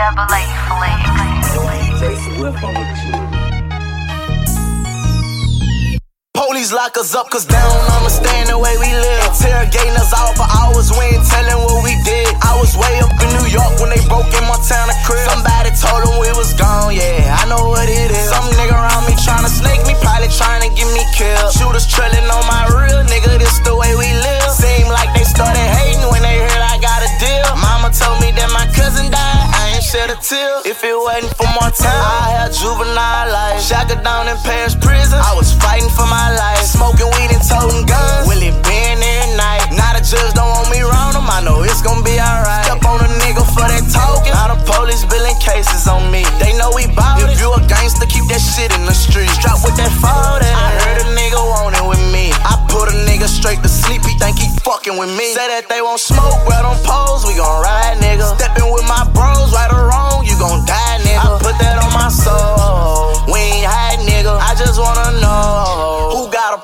double A Police lock us up cause they don't understand the way we live. Interrogating us all for hours, we ain't telling what we did. I was way up in New York when they broke in my Montana crib. Somebody told them we was gone, yeah, I know what it is. Some nigga around me trying to snake me, probably trying to get me killed. Shooters trailing A. If it wasn't for Montana, I had juvenile life. Shackled down in parish prison, I was fighting for my life. Smoking weed and toting guns, Willie been every night. Now the judge don't want me round him, I know it's gonna be alright. Step on a nigga for that talking. Now the police billing cases on me. They know we bout it. If you a gangster, keep that shit in the streets. Drop with that 40. I heard a nigga want it with me. I put a nigga straight to sleep, he think he fucking with me. Say that they won't smoke, well, them poles, we gon' ride, nigga. Stepping with my bros, right or wrong,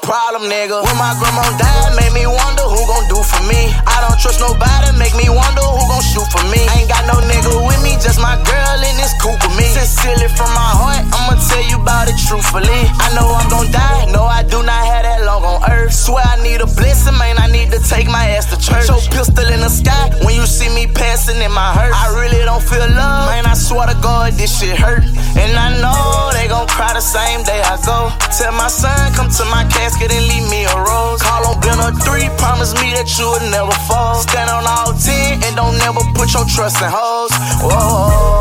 problem, nigga. When my grandma died, made me wonder who gon' do for me. I don't trust nobody, make me wonder who gon' shoot for me. I ain't got no nigga with me, just my girl in this coupe with me. Sincerely from my heart, I'ma tell you about it truthfully. I know I'm gon' die, no, I do not have that long on earth. Swear I need a blessing, man, I need to take my ass to church. Your pistol in the sky, when you see me passing in my heart. I really don't feel love, man, I swear to God, this shit hurt. And I know they gon' cry the same day I go. Tell my son, come to my casket and leave me a rose. Call on Ben or three, promise me that you would never fall. Stand on all ten and don't never put your trust in hoes. Whoa.